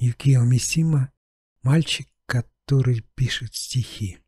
Юкио Мисима – мальчик, который пишет стихи.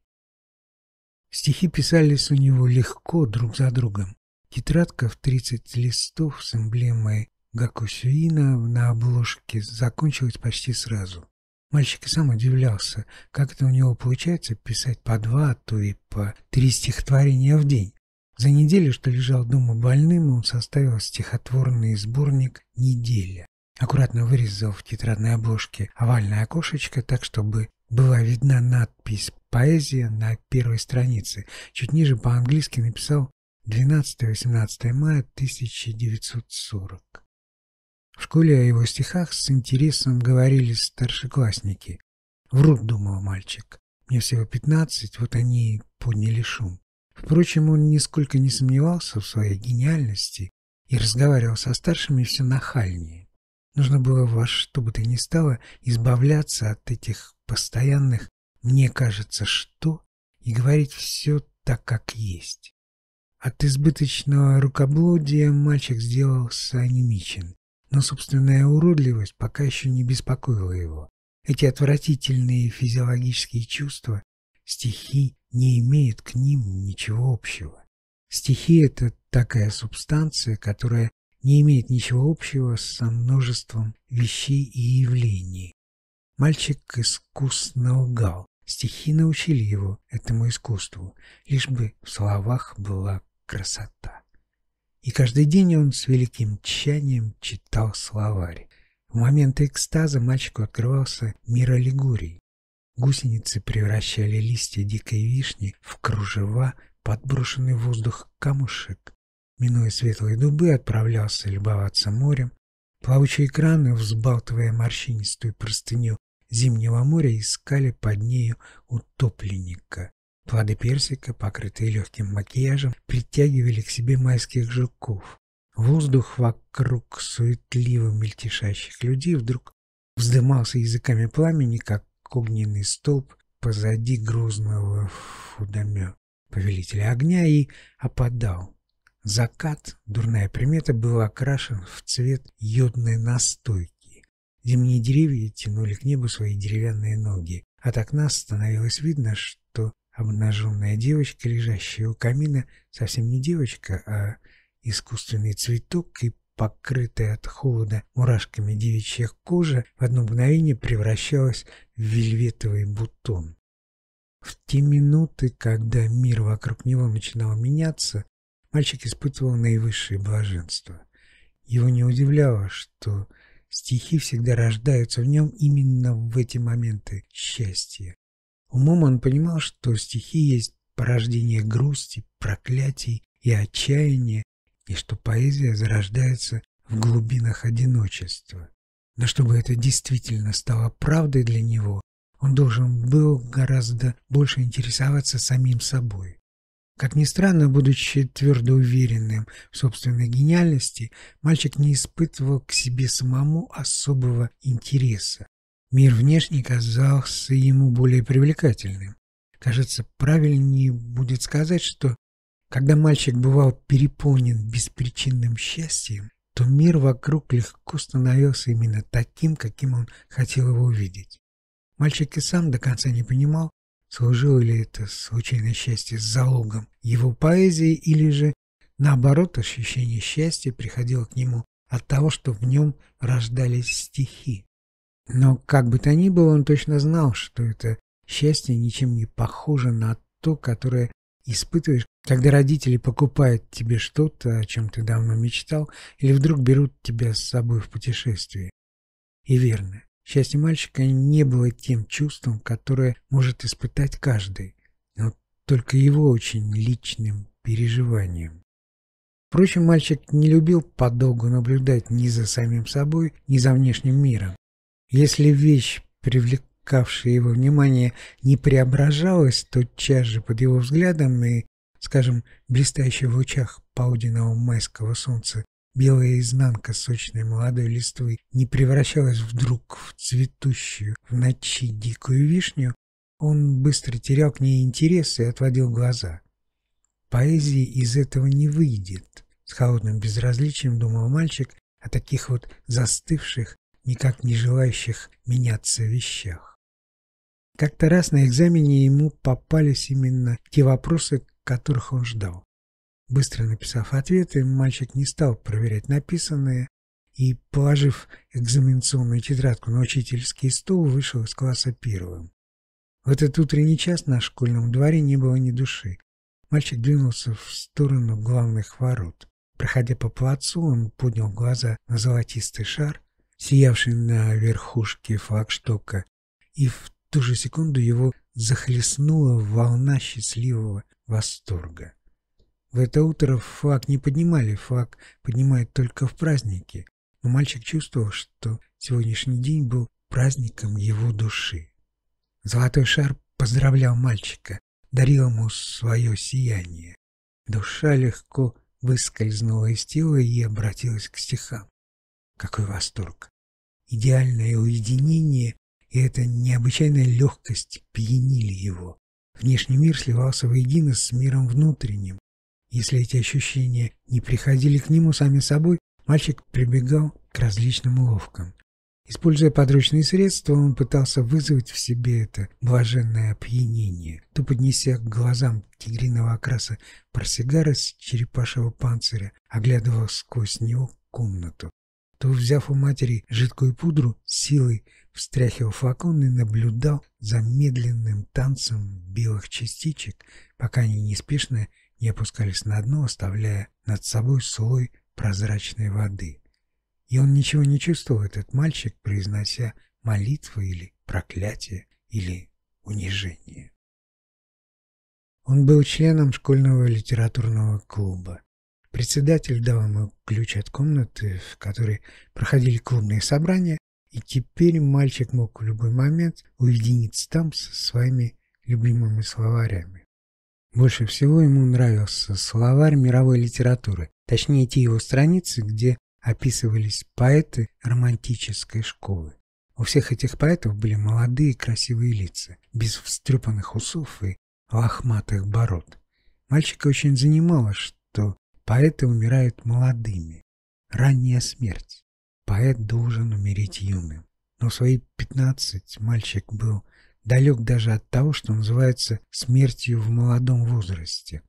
Стихи писались у него легко друг за другом. Тетрадка в 30 листов с эмблемой Гакусюина на обложке закончилась почти сразу. Мальчик и сам удивлялся, как это у него получается писать по два, а то и по три стихотворения в день. За неделю, что лежал дома больным, он составил стихотворный сборник «Неделя». Аккуратно вырезал в тетрадной обложке овальное окошечко так, чтобы была видна надпись «Поэзия» на первой странице. Чуть ниже по-английски написал 12-18 мая 1940. В школе о его стихах с интересом говорили старшеклассники. Врут, думал мальчик. Мне всего пятнадцать, вот они и подняли шум. Впрочем, он нисколько не сомневался в своей гениальности и разговаривал со старшими все нахальнее. Нужно было во что бы то ни стало избавляться от этих постоянных «мне кажется, что» и говорить все так, как есть. От избыточного рукоблудия мальчик сделался анемичен но собственная уродливость пока еще не беспокоила его. Эти отвратительные физиологические чувства, стихи, не имеют к ним ничего общего. Стихи — это такая субстанция, которая не имеет ничего общего со множеством вещей и явлений. Мальчик искусно лгал. Стихи научили его этому искусству, лишь бы в словах была красота. И каждый день он с великим тщанием читал словарь. В момент экстаза мальчику открывался мир аллегорий. Гусеницы превращали листья дикой вишни в кружева, подброшенный в воздух камушек. Минуя светлые дубы, отправлялся любоваться морем. Плавучие краны, взбалтывая морщинистую простыню зимнего моря, искали под нею утопленника. Плоды персика, покрытые легким макияжем, притягивали к себе майских жуков. Воздух вокруг суетливо мельтешащих людей вдруг вздымался языками пламени, как огненный столб позади грозного фудамё, повелителя огня, и опадал. Закат, дурная примета, был окрашен в цвет йодной настойки. Зимние деревья тянули к небу свои деревянные ноги. От окна становилось видно, что Обнаженная девочка, лежащая у камина, совсем не девочка, а искусственный цветок и покрытая от холода мурашками девичья кожа в одно мгновение превращалась в вельветовый бутон. В те минуты, когда мир вокруг него начинал меняться, мальчик испытывал наивысшее блаженство. Его не удивляло, что стихи всегда рождаются в нем именно в эти моменты счастья. Умом он понимал, что стихи есть порождение грусти, проклятий и отчаяния, и что поэзия зарождается в глубинах одиночества. Но чтобы это действительно стало правдой для него, он должен был гораздо больше интересоваться самим собой. Как ни странно, будучи твердо уверенным в собственной гениальности, мальчик не испытывал к себе самому особого интереса. Мир внешний казался ему более привлекательным. Кажется, правильнее будет сказать, что когда мальчик бывал переполнен беспричинным счастьем, то мир вокруг легко становился именно таким, каким он хотел его увидеть. Мальчик и сам до конца не понимал, служило ли это случайное счастье залогом его поэзии или же, наоборот, ощущение счастья приходило к нему от того, что в нем рождались стихи. Но как бы то ни было, он точно знал, что это счастье ничем не похоже на то, которое испытываешь, когда родители покупают тебе что-то, о чем ты давно мечтал, или вдруг берут тебя с собой в путешествие. И верно, счастье мальчика не было тем чувством, которое может испытать каждый, но только его очень личным переживанием. Впрочем, мальчик не любил подолгу наблюдать ни за самим собой, ни за внешним миром. Если вещь, привлекавшая его внимание, не преображалась тотчас же под его взглядом и, скажем, блистающая в лучах полуденного майского солнца, белая изнанка сочной молодой листвы не превращалась вдруг в цветущую в ночи дикую вишню, он быстро терял к ней интерес и отводил глаза. Поэзии из этого не выйдет, с холодным безразличием думал мальчик о таких вот застывших, никак не желающих меняться вещах. Как-то раз на экзамене ему попались именно те вопросы, которых он ждал. Быстро написав ответы, мальчик не стал проверять написанное и, положив экзаменационную тетрадку на учительский стол, вышел из класса первым. В этот утренний час на школьном дворе не было ни души. Мальчик двинулся в сторону главных ворот. Проходя по плацу, он поднял глаза на золотистый шар, сиявший на верхушке флагштока, и в ту же секунду его захлестнула волна счастливого восторга. В это утро флаг не поднимали, флаг поднимают только в праздники, но мальчик чувствовал, что сегодняшний день был праздником его души. Золотой шар поздравлял мальчика, дарил ему свое сияние. Душа легко выскользнула из тела и обратилась к стихам. Какой восторг! Идеальное уединение и эта необычайная легкость пьянили его. Внешний мир сливался воедино с миром внутренним. Если эти ощущения не приходили к нему сами собой, мальчик прибегал к различным уловкам. Используя подручные средства, он пытался вызвать в себе это блаженное опьянение, то поднеся к глазам тигриного окраса парсигара с черепашьего панциря, оглядывал сквозь него комнату, то, взяв у матери жидкую пудру, силой встряхивал флакон и наблюдал за медленным танцем белых частичек, пока они неспешно не опускались на дно, оставляя над собой слой прозрачной воды. И он ничего не чувствовал, этот мальчик, произнося молитвы или проклятие, или унижение. Он был членом школьного литературного клуба. Председатель дал ему ключ от комнаты, в которой проходили клубные собрания, и теперь мальчик мог в любой момент уединиться там со своими любимыми словарями. Больше всего ему нравился словарь мировой литературы, точнее те его страницы, где описывались поэты романтической школы. У всех этих поэтов были молодые красивые лица, без встрепанных усов и лохматых бород. Мальчика очень занимало, что поэты умирают молодыми. Ранняя смерть. Поэт должен умереть юным. Но в свои пятнадцать мальчик был далек даже от того, что называется смертью в молодом возрасте.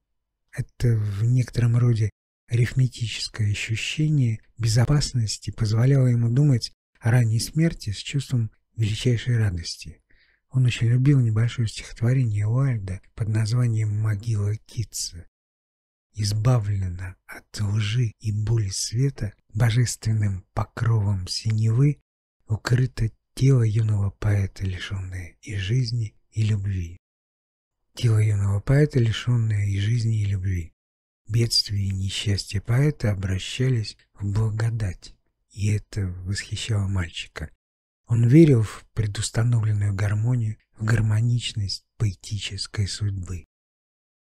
Это в некотором роде Арифметическое ощущение безопасности позволяло ему думать о ранней смерти с чувством величайшей радости. Он очень любил небольшое стихотворение Уальда под названием «Могила Китса». Избавлена от лжи и боли света, божественным покровом синевы, укрыто тело юного поэта, лишенное и жизни, и любви. Тело юного поэта, лишенное и жизни, и любви. Бедствия и несчастья поэта обращались в благодать, и это восхищало мальчика. Он верил в предустановленную гармонию, в гармоничность поэтической судьбы.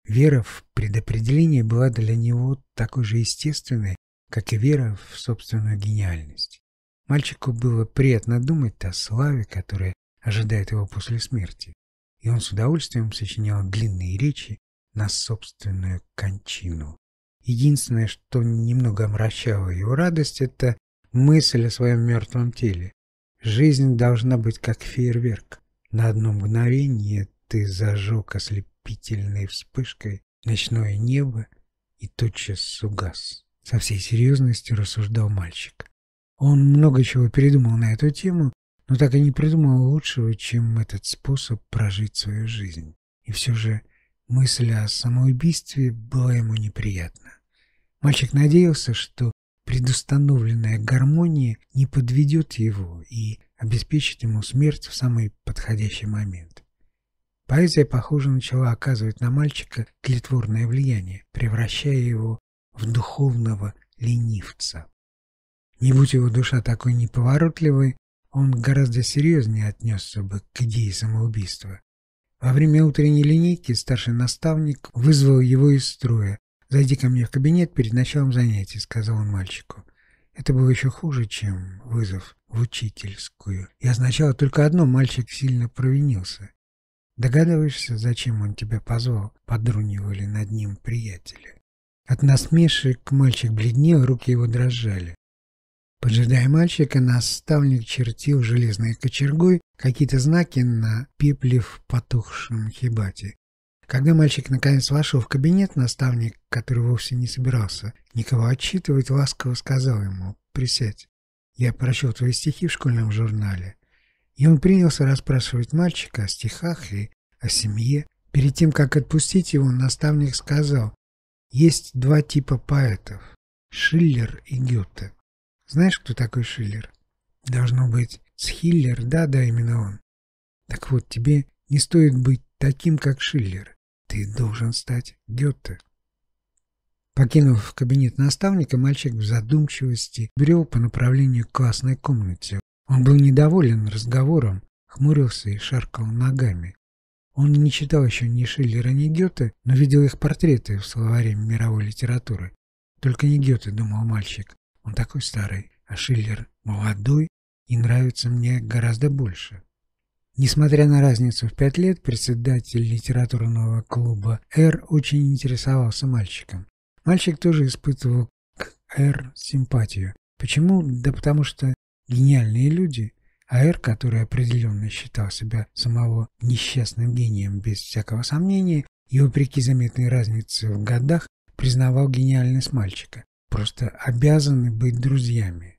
Вера в предопределение была для него такой же естественной, как и вера в собственную гениальность. Мальчику было приятно думать о славе, которая ожидает его после смерти, и он с удовольствием сочинял длинные речи на собственную кончину. Единственное, что немного омрачало его радость, это мысль о своем мертвом теле. Жизнь должна быть как фейерверк. На одно мгновение ты зажег ослепительной вспышкой ночное небо и тотчас угас. Со всей серьезностью рассуждал мальчик. Он много чего передумал на эту тему, но так и не придумал лучшего, чем этот способ прожить свою жизнь. И все же Мысль о самоубийстве была ему неприятна. Мальчик надеялся, что предустановленная гармония не подведет его и обеспечит ему смерть в самый подходящий момент. Поэзия, похоже, начала оказывать на мальчика тлетворное влияние, превращая его в духовного ленивца. Не будь его душа такой неповоротливой, он гораздо серьезнее отнесся бы к идее самоубийства. Во время утренней линейки старший наставник вызвал его из строя. «Зайди ко мне в кабинет перед началом занятий», — сказал он мальчику. Это было еще хуже, чем вызов в учительскую. И означало только одно — мальчик сильно провинился. «Догадываешься, зачем он тебя позвал?» — подрунивали над ним приятели. От насмешек мальчик бледнел, руки его дрожали. Поджидая мальчика, наставник чертил железной кочергой какие-то знаки на пепле в потухшем хибате. Когда мальчик наконец вошел в кабинет, наставник, который вовсе не собирался никого отчитывать, ласково сказал ему «Присядь, я прочел твои стихи в школьном журнале». И он принялся расспрашивать мальчика о стихах и о семье. Перед тем, как отпустить его, наставник сказал «Есть два типа поэтов – Шиллер и Гёте. Знаешь, кто такой Шиллер? Должно быть, Схиллер, да-да, именно он. Так вот, тебе не стоит быть таким, как Шиллер. Ты должен стать Гёте. Покинув кабинет наставника, мальчик в задумчивости брел по направлению к классной комнате. Он был недоволен разговором, хмурился и шаркал ногами. Он не читал еще ни Шиллера, ни Гёте, но видел их портреты в словаре мировой литературы. Только не Гёте, думал мальчик, он такой старый, а Шиллер молодой и нравится мне гораздо больше. Несмотря на разницу в пять лет, председатель литературного клуба «Р» очень интересовался мальчиком. Мальчик тоже испытывал к «Р» симпатию. Почему? Да потому что гениальные люди, а «Р», который определенно считал себя самого несчастным гением без всякого сомнения, и вопреки заметной разнице в годах, признавал гениальность мальчика просто обязаны быть друзьями.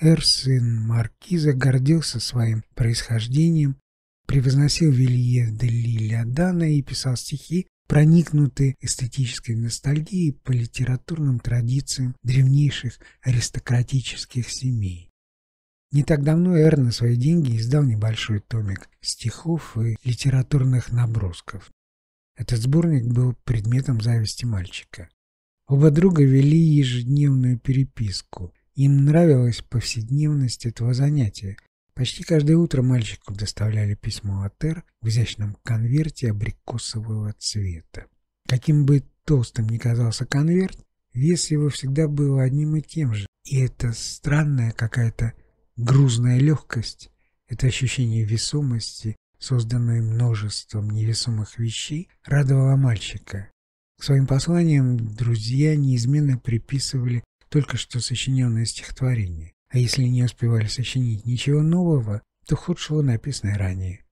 Эр, сын маркиза, гордился своим происхождением, превозносил Вилье де Лилиадана и писал стихи, проникнутые эстетической ностальгией по литературным традициям древнейших аристократических семей. Не так давно Эр на свои деньги издал небольшой томик стихов и литературных набросков. Этот сборник был предметом зависти мальчика. Оба друга вели ежедневную переписку. Им нравилась повседневность этого занятия. Почти каждое утро мальчику доставляли письмо от Эр в изящном конверте абрикосового цвета. Каким бы толстым ни казался конверт, вес его всегда был одним и тем же. И эта странная какая-то грузная легкость, это ощущение весомости, созданное множеством невесомых вещей, радовало мальчика. К своим посланиям друзья неизменно приписывали только что сочиненное стихотворение, а если не успевали сочинить ничего нового, то худшего написанное ранее.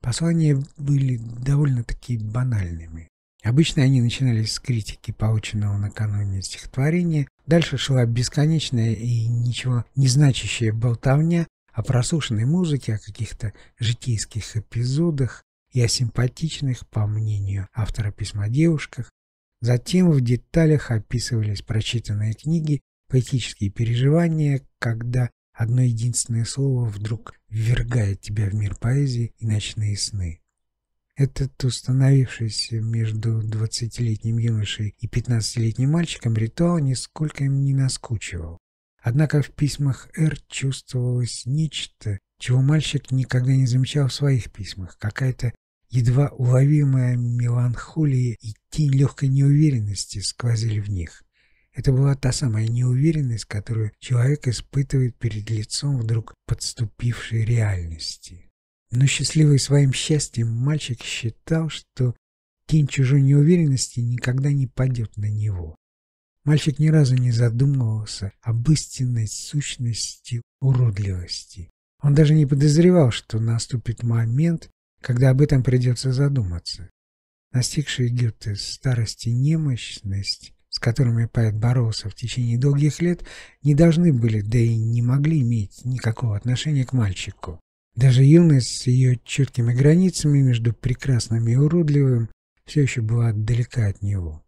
Послания были довольно-таки банальными. Обычно они начинались с критики полученного накануне стихотворения, дальше шла бесконечная и ничего не значащая болтовня о прослушанной музыке, о каких-то житейских эпизодах и о симпатичных, по мнению автора письма девушках, Затем в деталях описывались прочитанные книги, поэтические переживания, когда одно единственное слово вдруг ввергает тебя в мир поэзии и ночные сны. Этот установившийся между двадцатилетним юношей и пятнадцатилетним мальчиком ритуал нисколько им не наскучивал. Однако в письмах Р чувствовалось нечто, чего мальчик никогда не замечал в своих письмах, какая-то Едва уловимая меланхолия и тень легкой неуверенности сквозили в них. Это была та самая неуверенность, которую человек испытывает перед лицом вдруг подступившей реальности. Но счастливый своим счастьем мальчик считал, что тень чужой неуверенности никогда не падет на него. Мальчик ни разу не задумывался об истинной сущности уродливости. Он даже не подозревал, что наступит момент, когда об этом придется задуматься. Настигшие Гюте старость и немощность, с которыми поэт боролся в течение долгих лет, не должны были, да и не могли иметь никакого отношения к мальчику. Даже юность с ее четкими границами между прекрасным и уродливым все еще была далека от него.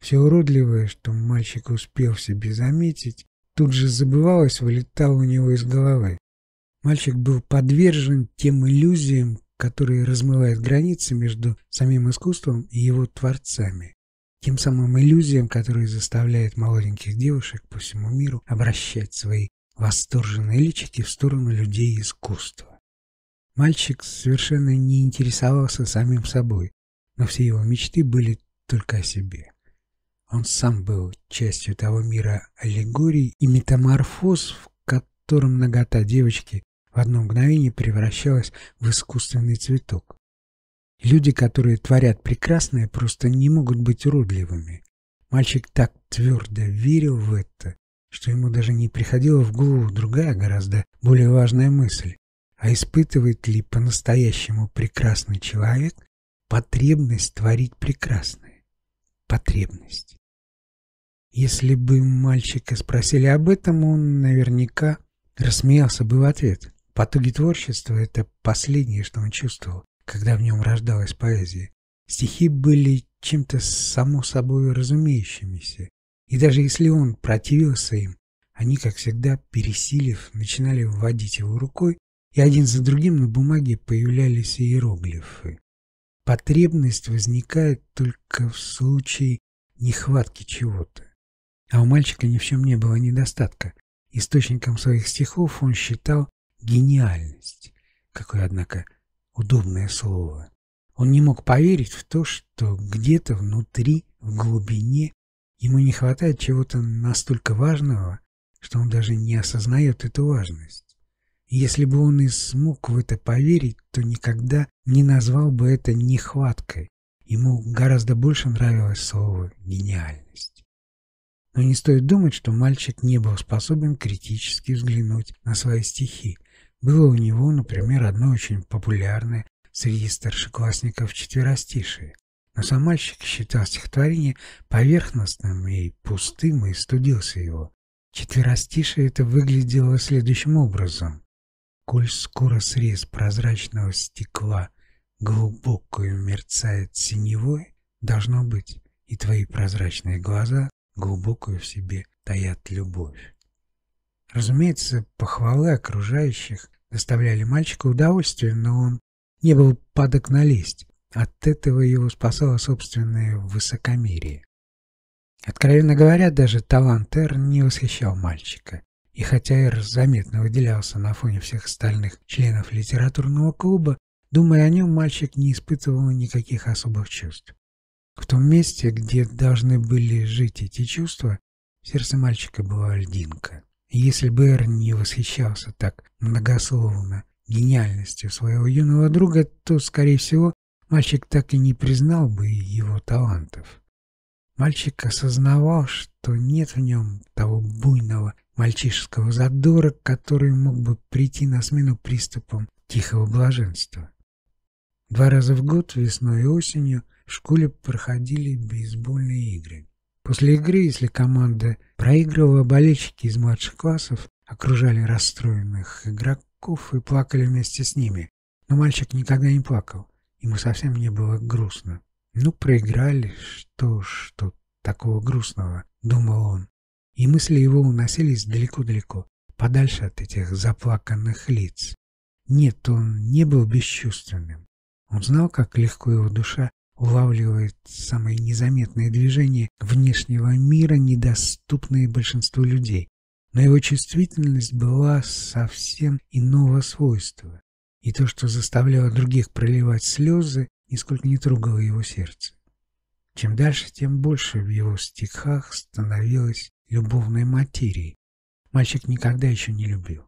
Все уродливое, что мальчик успел в себе заметить, тут же забывалось, вылетало у него из головы. Мальчик был подвержен тем иллюзиям, который размывает границы между самим искусством и его творцами, тем самым иллюзиям, которые заставляют молоденьких девушек по всему миру обращать свои восторженные личики в сторону людей искусства. Мальчик совершенно не интересовался самим собой, но все его мечты были только о себе. Он сам был частью того мира аллегорий и метаморфоз, в котором нагота девочки в одно мгновение превращалась в искусственный цветок. Люди, которые творят прекрасное, просто не могут быть уродливыми. Мальчик так твердо верил в это, что ему даже не приходила в голову другая, гораздо более важная мысль. А испытывает ли по-настоящему прекрасный человек потребность творить прекрасное? Потребность. Если бы мальчика спросили об этом, он наверняка рассмеялся бы в ответ. Потуги творчества — это последнее, что он чувствовал, когда в нем рождалась поэзия. Стихи были чем-то само собой разумеющимися, и даже если он противился им, они, как всегда, пересилив, начинали вводить его рукой, и один за другим на бумаге появлялись иероглифы. Потребность возникает только в случае нехватки чего-то. А у мальчика ни в чем не было недостатка. Источником своих стихов он считал гениальность. Какое, однако, удобное слово. Он не мог поверить в то, что где-то внутри, в глубине, ему не хватает чего-то настолько важного, что он даже не осознает эту важность. И если бы он и смог в это поверить, то никогда не назвал бы это нехваткой. Ему гораздо больше нравилось слово «гениальность». Но не стоит думать, что мальчик не был способен критически взглянуть на свои стихи. Было у него, например, одно очень популярное среди старшеклассников четверостишие. Но сам мальчик считал стихотворение поверхностным и пустым и студился его. Четверостишее это выглядело следующим образом. «Коль скоро срез прозрачного стекла глубокую мерцает синевой, должно быть, и твои прозрачные глаза глубокую в себе таят любовь. Разумеется, похвалы окружающих доставляли мальчику удовольствие, но он не был падок на лесть. От этого его спасало собственное высокомерие. Откровенно говоря, даже талант Эр не восхищал мальчика. И хотя Эр заметно выделялся на фоне всех остальных членов литературного клуба, думая о нем, мальчик не испытывал никаких особых чувств. В том месте, где должны были жить эти чувства, в сердце мальчика была льдинка. Если бы Эр не восхищался так многословно гениальностью своего юного друга, то, скорее всего, мальчик так и не признал бы его талантов. Мальчик осознавал, что нет в нем того буйного мальчишеского задора, который мог бы прийти на смену приступам тихого блаженства. Два раза в год, весной и осенью, в школе проходили бейсбольные игры. После игры, если команда проигрывала, болельщики из младших классов окружали расстроенных игроков и плакали вместе с ними. Но мальчик никогда не плакал. Ему совсем не было грустно. Ну, проиграли, что ж тут такого грустного, думал он. И мысли его уносились далеко-далеко, подальше от этих заплаканных лиц. Нет, он не был бесчувственным. Он знал, как легко его душа улавливает самые незаметные движения внешнего мира, недоступные большинству людей. Но его чувствительность была совсем иного свойства, и то, что заставляло других проливать слезы, нисколько не трогало его сердце. Чем дальше, тем больше в его стихах становилось любовной материи. Мальчик никогда еще не любил.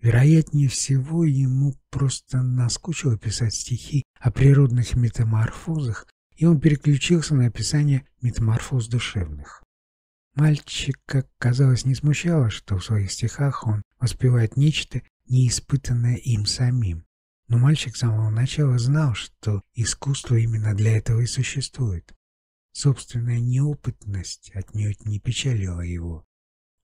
Вероятнее всего, ему просто наскучило писать стихи о природных метаморфозах, и он переключился на описание метаморфоз душевных. Мальчика, казалось, не смущало, что в своих стихах он воспевает нечто, неиспытанное им самим. Но мальчик с самого начала знал, что искусство именно для этого и существует. Собственная неопытность отнюдь не печалила его.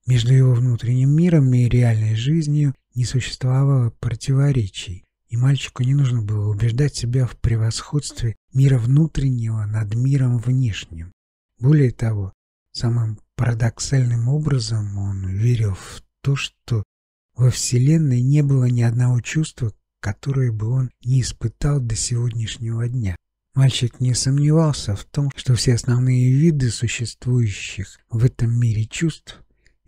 Между его внутренним миром и реальной жизнью не существовало противоречий, и мальчику не нужно было убеждать себя в превосходстве мира внутреннего над миром внешним. Более того, самым парадоксальным образом он верил в то, что во Вселенной не было ни одного чувства, которое бы он не испытал до сегодняшнего дня. Мальчик не сомневался в том, что все основные виды существующих в этом мире чувств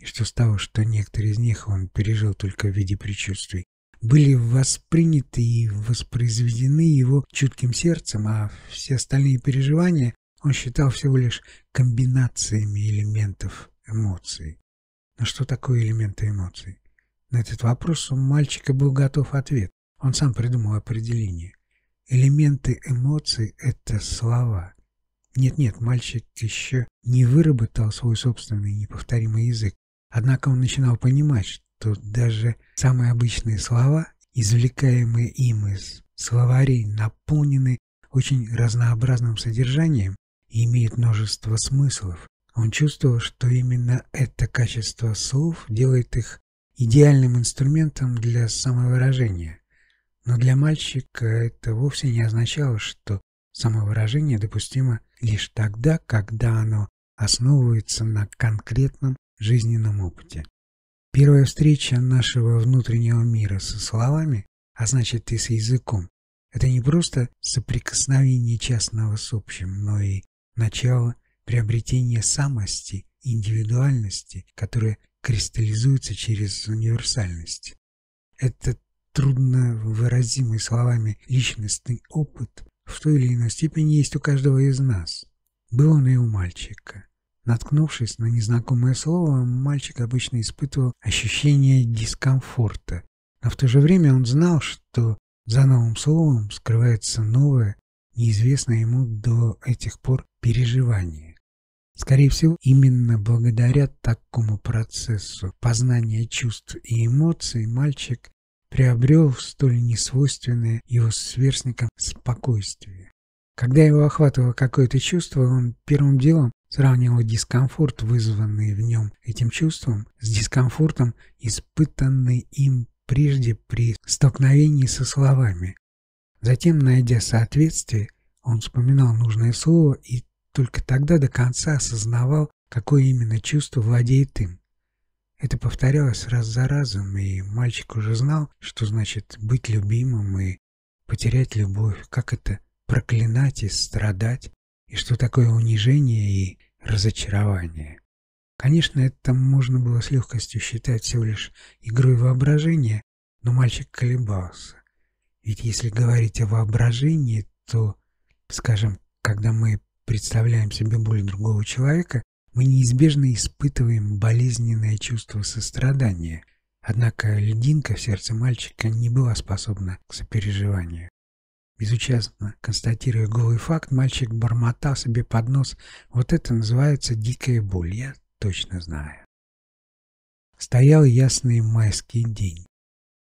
что стало, что некоторые из них он пережил только в виде предчувствий, были восприняты и воспроизведены его чутким сердцем, а все остальные переживания он считал всего лишь комбинациями элементов эмоций. Но что такое элементы эмоций? На этот вопрос у мальчика был готов ответ. Он сам придумал определение. Элементы эмоций — это слова. Нет-нет, мальчик еще не выработал свой собственный неповторимый язык, Однако он начинал понимать, что даже самые обычные слова, извлекаемые им из словарей, наполнены очень разнообразным содержанием и имеют множество смыслов. Он чувствовал, что именно это качество слов делает их идеальным инструментом для самовыражения. Но для мальчика это вовсе не означало, что самовыражение допустимо лишь тогда, когда оно основывается на конкретном жизненном опыте. Первая встреча нашего внутреннего мира со словами, а значит и с языком, это не просто соприкосновение частного с общим, но и начало приобретения самости, индивидуальности, которая кристаллизуется через универсальность. Это трудно выразимый словами личностный опыт в той или иной степени есть у каждого из нас. Был он и у мальчика. Наткнувшись на незнакомое слово, мальчик обычно испытывал ощущение дискомфорта, но в то же время он знал, что за новым словом скрывается новое, неизвестное ему до этих пор переживание. Скорее всего, именно благодаря такому процессу познания чувств и эмоций мальчик приобрел столь несвойственное его сверстникам спокойствие. Когда его охватывало какое-то чувство, он первым делом сравнивал дискомфорт, вызванный в нем этим чувством, с дискомфортом, испытанный им прежде при столкновении со словами. Затем, найдя соответствие, он вспоминал нужное слово и только тогда до конца осознавал, какое именно чувство владеет им. Это повторялось раз за разом, и мальчик уже знал, что значит быть любимым и потерять любовь, как это проклинать и страдать, что такое унижение и разочарование. Конечно, это можно было с легкостью считать всего лишь игрой воображения, но мальчик колебался. Ведь если говорить о воображении, то, скажем, когда мы представляем себе боль другого человека, мы неизбежно испытываем болезненное чувство сострадания. Однако льдинка в сердце мальчика не была способна к сопереживанию. Безучастно констатируя голый факт, мальчик бормотал себе под нос. Вот это называется дикая боль, я точно знаю. Стоял ясный майский день.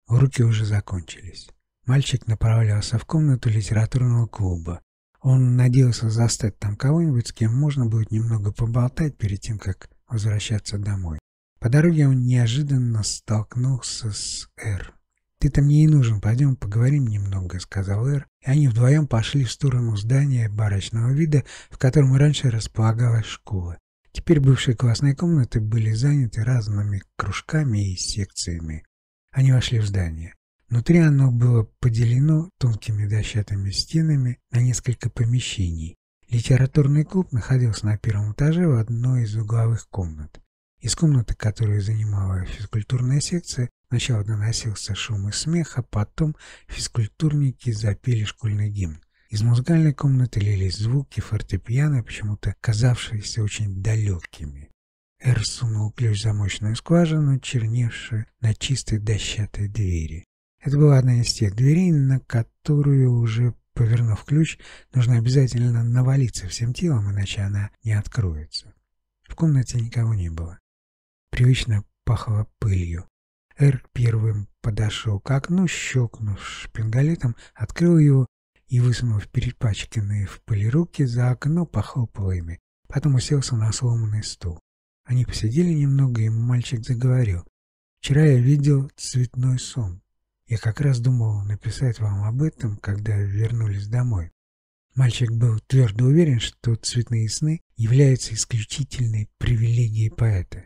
Уроки уже закончились. Мальчик направлялся в комнату литературного клуба. Он надеялся застать там кого-нибудь, с кем можно будет немного поболтать перед тем, как возвращаться домой. По дороге он неожиданно столкнулся с Эр. «Ты-то мне и нужен, пойдем поговорим немного», — сказал Эр, и они вдвоем пошли в сторону здания барочного вида, в котором раньше располагалась школа. Теперь бывшие классные комнаты были заняты разными кружками и секциями. Они вошли в здание. Внутри оно было поделено тонкими дощатыми стенами на несколько помещений. Литературный клуб находился на первом этаже в одной из угловых комнат. Из комнаты, которую занимала физкультурная секция, сначала доносился шум и смех, а потом физкультурники запели школьный гимн. Из музыкальной комнаты лились звуки фортепиано, почему-то казавшиеся очень далекими. Эр сунул ключ в замочную скважину, черневшую на чистой дощатой двери. Это была одна из тех дверей, на которую, уже повернув ключ, нужно обязательно навалиться всем телом, иначе она не откроется. В комнате никого не было. Привычно пахло пылью. Эр первым подошел к окну, щелкнув шпингалетом, открыл его и, высунув перепачканные в пыли руки, за окно похлопал ими. Потом уселся на сломанный стул. Они посидели немного, и мальчик заговорил. «Вчера я видел цветной сон. Я как раз думал написать вам об этом, когда вернулись домой. Мальчик был твердо уверен, что цветные сны являются исключительной привилегией поэта.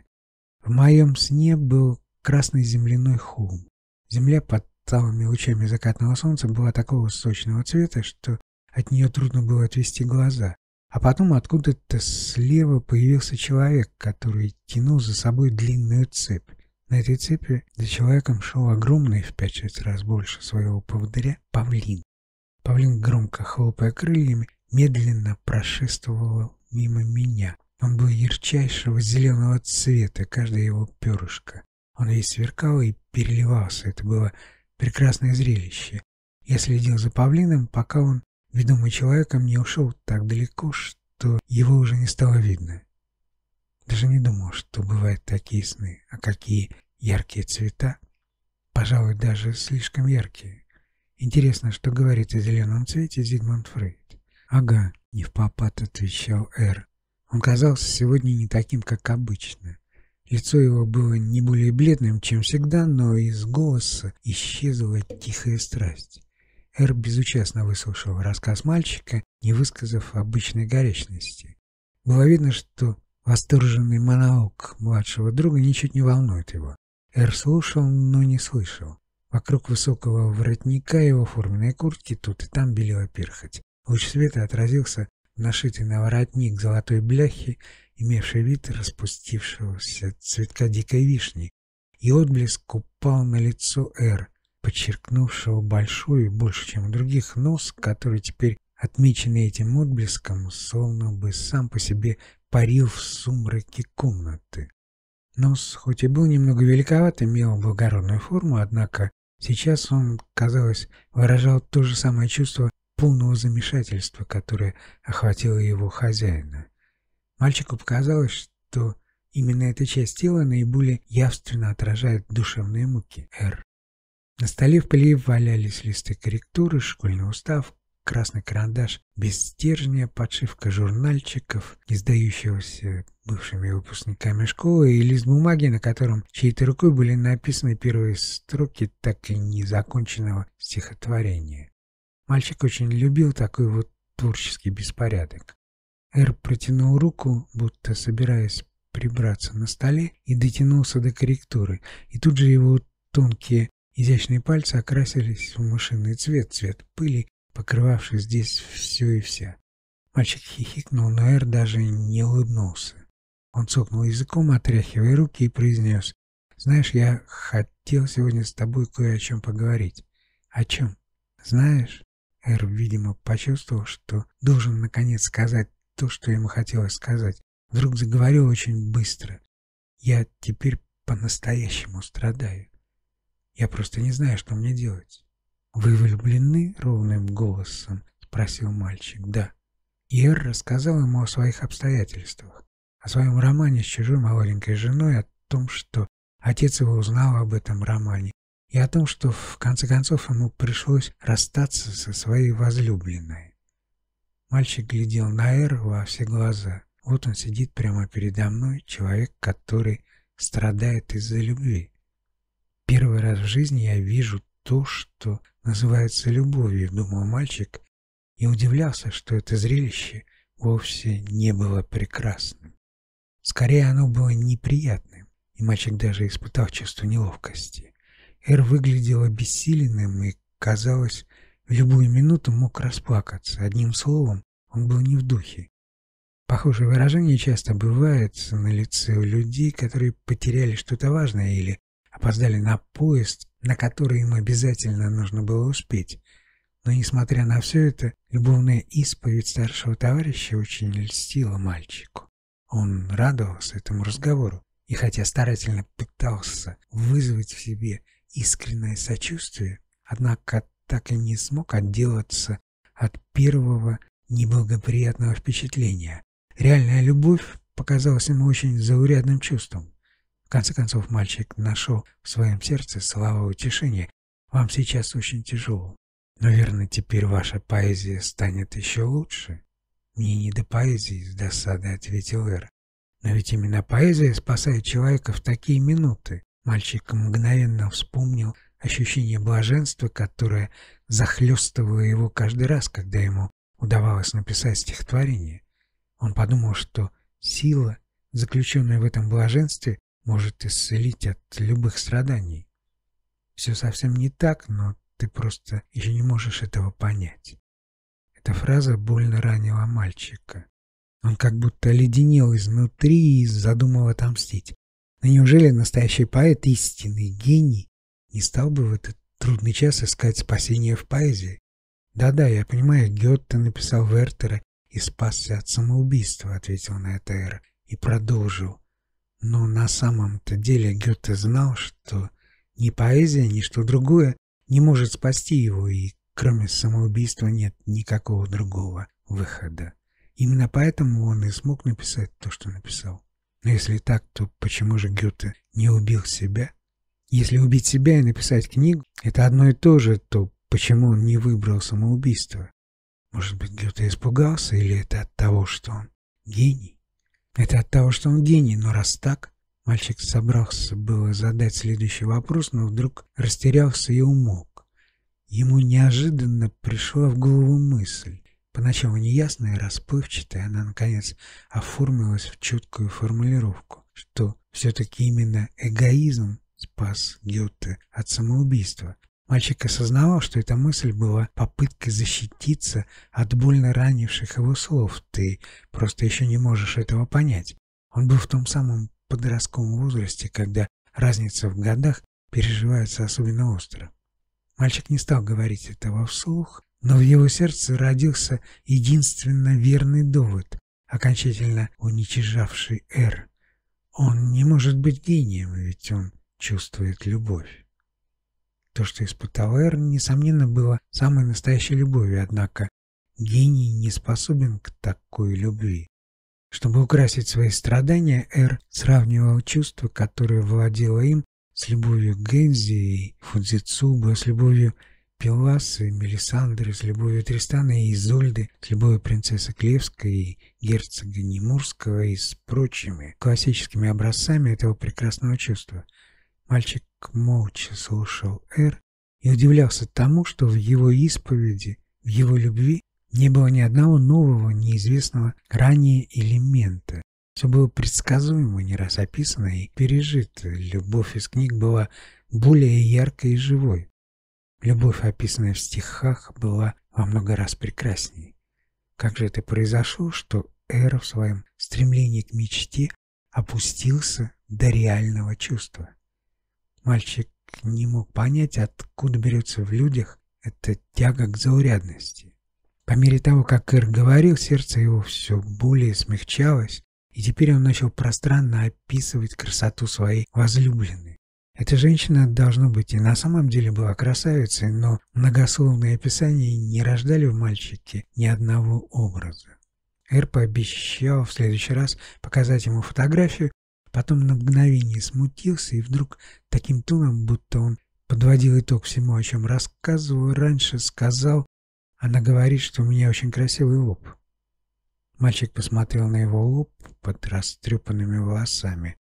В моем сне был красный земляной холм. Земля под талыми лучами закатного солнца была такого сочного цвета, что от нее трудно было отвести глаза. А потом откуда-то слева появился человек, который тянул за собой длинную цепь. На этой цепи за человеком шел огромный в пять-шесть раз больше своего поводыря павлин. Павлин, громко хлопая крыльями, медленно прошествовал мимо меня. Он был ярчайшего зеленого цвета, каждое его перышко. Он весь сверкал и переливался. Это было прекрасное зрелище. Я следил за павлином, пока он, ведомый человеком, не ушел так далеко, что его уже не стало видно. Даже не думал, что бывают такие сны, а какие яркие цвета. Пожалуй, даже слишком яркие. Интересно, что говорит о зеленом цвете Зигмунд Фрейд. «Ага», — не в попад отвечал Эр. Он казался сегодня не таким, как обычно. Лицо его было не более бледным, чем всегда, но из голоса исчезла тихая страсть. Эр безучастно выслушал рассказ мальчика, не высказав обычной горячности. Было видно, что восторженный монолог младшего друга ничуть не волнует его. Эр слушал, но не слышал. Вокруг высокого воротника его форменной куртки тут и там белела перхоть. Луч света отразился нашитый на воротник золотой бляхи, имевший вид распустившегося цветка дикой вишни, и отблеск упал на лицо Эр, подчеркнувшего большой, больше, чем у других, нос, который теперь, отмеченный этим отблеском, словно бы сам по себе парил в сумраке комнаты. Нос, хоть и был немного великоват, имел благородную форму, однако сейчас он, казалось, выражал то же самое чувство полного замешательства, которое охватило его хозяина. Мальчику показалось, что именно эта часть тела наиболее явственно отражает душевные муки Р. На столе в пыли валялись листы корректуры, школьный устав, красный карандаш без стержня, подшивка журнальчиков, издающегося бывшими выпускниками школы, и лист бумаги, на котором чьей-то рукой были написаны первые строки так и незаконченного стихотворения. Мальчик очень любил такой вот творческий беспорядок. Эр протянул руку, будто собираясь прибраться на столе, и дотянулся до корректуры, и тут же его тонкие Изящные пальцы окрасились в машинный цвет, цвет пыли, покрывавший здесь все и вся. Мальчик хихикнул, но Эр даже не улыбнулся. Он цокнул языком, отряхивая руки, и произнес, «Знаешь, я хотел сегодня с тобой кое о чем поговорить». «О чем?» «Знаешь?» Эр, видимо, почувствовал, что должен наконец сказать то, что ему хотелось сказать. Вдруг заговорил очень быстро. «Я теперь по-настоящему страдаю. Я просто не знаю, что мне делать. Вы влюблены? Ровным голосом спросил мальчик. Да. Ир рассказал ему о своих обстоятельствах, о своем романе с чужой молоденькой женой, о том, что отец его узнал об этом романе, и о том, что в конце концов ему пришлось расстаться со своей возлюбленной. Мальчик глядел на Эр во все глаза. Вот он сидит прямо передо мной, человек, который страдает из-за любви. Первый раз в жизни я вижу то, что называется любовью, думал мальчик, и удивлялся, что это зрелище вовсе не было прекрасным. Скорее, оно было неприятным, и мальчик даже испытал чувство неловкости. Эр выглядел обессиленным и, казалось, в любую минуту мог расплакаться. Одним словом, он был не в духе. Похожее выражение часто бывает на лице у людей, которые потеряли что-то важное или опоздали на поезд, на который им обязательно нужно было успеть. Но, несмотря на все это, любовная исповедь старшего товарища очень льстила мальчику. Он радовался этому разговору, и хотя старательно пытался вызвать в себе искреннее сочувствие, однако так и не смог отделаться от первого неблагоприятного впечатления. Реальная любовь показалась ему очень заурядным чувством. В конце концов, мальчик нашел в своем сердце слава утешения. Вам сейчас очень тяжело. Наверное, теперь ваша поэзия станет еще лучше. Мне не до поэзии, с досадой ответил Эр. Но ведь именно поэзия спасает человека в такие минуты. Мальчик мгновенно вспомнил ощущение блаженства, которое захлестывало его каждый раз, когда ему удавалось написать стихотворение. Он подумал, что сила, заключенная в этом блаженстве, может исцелить от любых страданий. Все совсем не так, но ты просто еще не можешь этого понять. Эта фраза больно ранила мальчика. Он как будто леденел изнутри и задумал отомстить. Но неужели настоящий поэт, истинный гений, не стал бы в этот трудный час искать спасение в поэзии? Да-да, я понимаю, Гетте написал Вертера и спасся от самоубийства, ответил на это Эр и продолжил. Но на самом-то деле Гёте знал, что ни поэзия, ни что другое не может спасти его, и кроме самоубийства нет никакого другого выхода. Именно поэтому он и смог написать то, что написал. Но если так, то почему же Гёте не убил себя? Если убить себя и написать книгу – это одно и то же, то почему он не выбрал самоубийство? Может быть, Гёте испугался, или это от того, что он гений? Это от того, что он гений, но раз так, мальчик собрался было задать следующий вопрос, но вдруг растерялся и умолк. Ему неожиданно пришла в голову мысль. Поначалу неясная расплывчатая, она, наконец, оформилась в четкую формулировку, что все-таки именно эгоизм спас Гёте от самоубийства. Мальчик осознавал, что эта мысль была попыткой защититься от больно ранивших его слов. Ты просто еще не можешь этого понять. Он был в том самом подростковом возрасте, когда разница в годах переживается особенно остро. Мальчик не стал говорить этого вслух, но в его сердце родился единственно верный довод, окончательно уничижавший Эр. Он не может быть гением, ведь он чувствует любовь. То, что испытал Эр, несомненно, было самой настоящей любовью, однако гений не способен к такой любви. Чтобы украсить свои страдания, Эр сравнивал чувства, которые владело им, с любовью Гэнзи и Фудзицуба, с любовью Пелласы, Мелисандры, с любовью Тристана и Изольды, с любовью принцессы Клевской и герцога Немурского и с прочими классическими образцами этого прекрасного чувства. Мальчик молча слушал Эр и удивлялся тому, что в его исповеди, в его любви не было ни одного нового, неизвестного ранее элемента. Все было предсказуемо, не раз описано и пережито. Любовь из книг была более яркой и живой. Любовь, описанная в стихах, была во много раз прекрасней. Как же это произошло, что Эра в своем стремлении к мечте опустился до реального чувства? Мальчик не мог понять, откуда берется в людях эта тяга к заурядности. По мере того, как Эр говорил, сердце его все более смягчалось, и теперь он начал пространно описывать красоту своей возлюбленной. Эта женщина, должно быть, и на самом деле была красавицей, но многословные описания не рождали в мальчике ни одного образа. Эр пообещал в следующий раз показать ему фотографию, потом на мгновение смутился и вдруг таким тоном, будто он подводил итог всему, о чем рассказывал раньше, сказал, она говорит, что у меня очень красивый лоб. Мальчик посмотрел на его лоб под растрепанными волосами.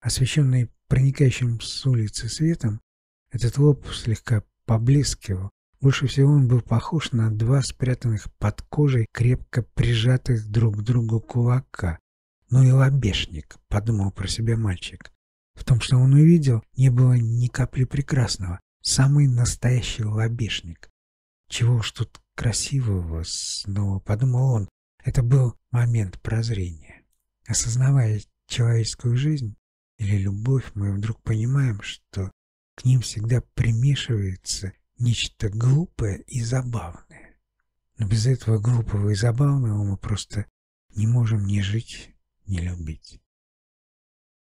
Освещенный проникающим с улицы светом, этот лоб слегка поблескивал. Больше всего он был похож на два спрятанных под кожей, крепко прижатых друг к другу кулака. «Ну и лобешник», — подумал про себя мальчик. В том, что он увидел, не было ни капли прекрасного. Самый настоящий лобешник. Чего уж тут красивого, снова подумал он. Это был момент прозрения. Осознавая человеческую жизнь, или любовь, мы вдруг понимаем, что к ним всегда примешивается нечто глупое и забавное. Но без этого глупого и забавного мы просто не можем ни жить, ни любить.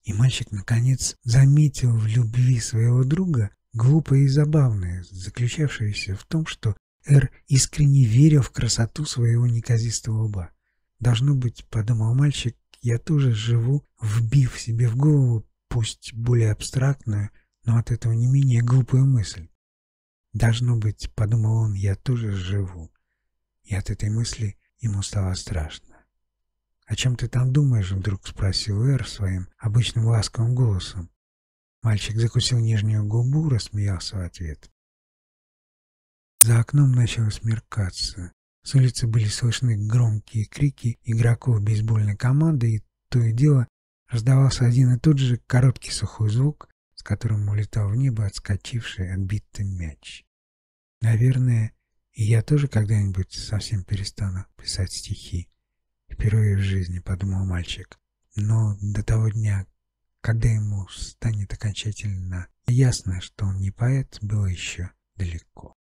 И мальчик, наконец, заметил в любви своего друга глупое и забавное, заключавшееся в том, что Эр искренне верил в красоту своего неказистого лба. Должно быть, подумал мальчик, я тоже живу, вбив себе в голову пусть более абстрактную, но от этого не менее глупую мысль. Должно быть, подумал он, я тоже живу. И от этой мысли ему стало страшно. «О чем ты там думаешь?» — вдруг спросил Эр своим обычным ласковым голосом. Мальчик закусил нижнюю губу, рассмеялся в ответ. За окном начало смеркаться. С улицы были слышны громкие крики игроков бейсбольной команды, и то и дело Раздавался один и тот же короткий сухой звук, с которым улетал в небо отскочивший отбитый мяч. Наверное, и я тоже когда-нибудь совсем перестану писать стихи. Впервые в жизни, подумал мальчик. Но до того дня, когда ему станет окончательно ясно, что он не поэт, было еще далеко.